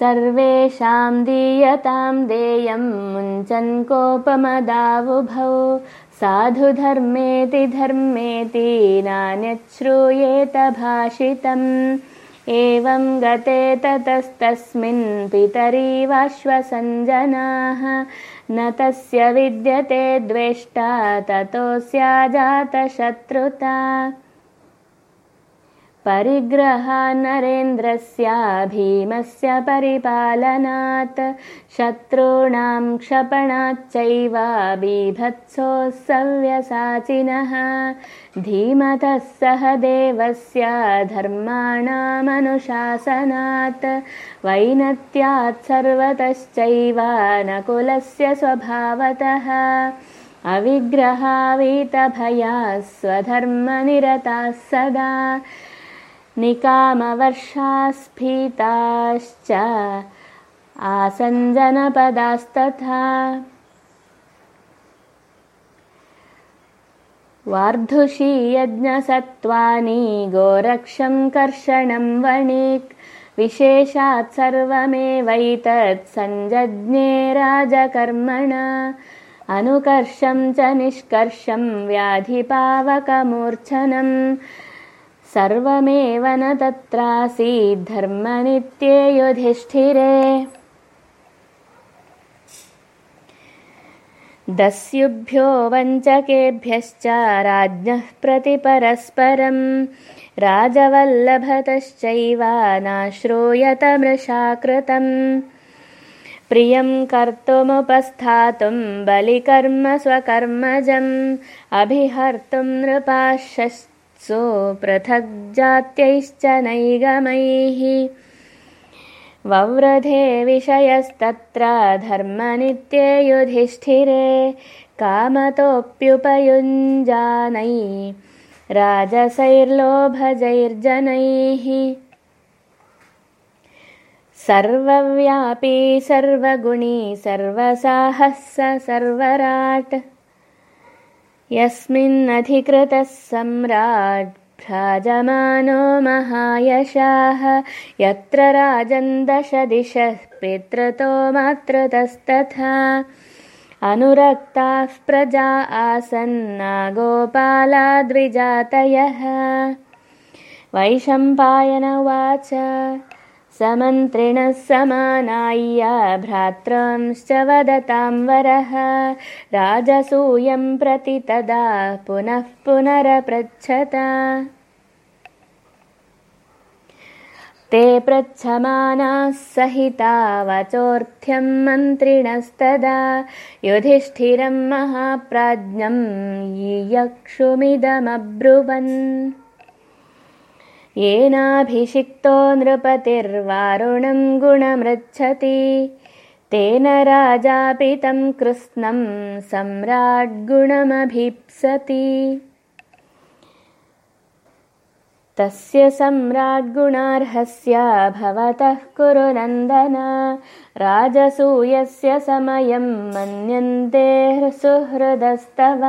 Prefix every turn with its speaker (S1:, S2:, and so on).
S1: सर्वेषां दीयतां देयं मुञ्चन् कोपमदावुभौ। साधु धर्मेति धर्मेति नान्यच्छ्रूयेत भाषितम्। एवं गते ततस्तस्मिन् पितरीवाश्वसञ्जनाः। न तस्य विद्यते द्वेष्टा ततोऽस्याजातशत्रुता परिग्रहा नरेन्द्रस्य भीमस्य परिपालनात् शत्रूणां क्षपणाच्चैव सव्यसाचिनः धीमतः सह देवस्य धर्माणामनुशासनात् वैनत्यात् सर्वतश्चैव नकुलस्य स्वभावतः। अविग्रहावीतभयाः स्वधर्मनिरताः सदा निकामवर्षास्फीताश्च आसञ्जनपदास्तथा। वार्धुषीयज्ञसत्त्वानि गोरक्षं कर्षणं वणिक् विशेषात् सर्वमेवैतत् सञ्जज्ञे राजकर्मण। अनुकर्षं च निष्कर्षं व्याधिपावकमूर्च्छनम् सर्वमेव न तत्रासीद्धर्मनित्ये युधिष्ठिरे। दस्युभ्यो वञ्चकेभ्यश्च राज्ञः प्रति परस्परम् राजवल्लभतश्चैव नाश्रूयतमृषाकृतम् प्रियं कर्तुमुपस्थातुं बलिकर्म स्वकर्मजम्। अभिहर्तुं नृपाशश्च पृथग्जात्यैश्च नैगमैः। वव्रधे विषयस्तत्र धर्मनित्ये युधिष्ठिरे कामतोऽप्युपयुञ्जानै राजसैर्लोभजैर्जनैः। सर्वव्यापी सर्वगुणी सर्वसाहस सर्वराट् यस्मिन्नधिकृतः सम्राट् भ्राजमानो महायशाः यत्र राजन्दशदिशः पितृतो मातृतस्तथा। अनुरक्ताः प्रजा आसन्नागोपालाद्विजातयः वैशम्पायन उवाच समन्त्रिणः समानाय्य भ्रातृंश्च वदतां वरः। राजसूयं प्रति तदा पुनः पुनरपृच्छत। ते पृच्छमानाः सहिता वचोऽर्थ्यं मन्त्रिणस्तदा। युधिष्ठिरं महाप्राज्ञं यक्षुमिदमब्रुवन् येनाभिषिक्तो नृपतिर्वारुणं गुणमृच्छति। तेन राजापि तं कृत्स्नं सम्राड्गुणमभीप्सति तस्य सम्राड्गुणार्हस्य भवतः कुरु नन्दन। राजसूयस्य समयं मन्यन्ते सुहृदस्तव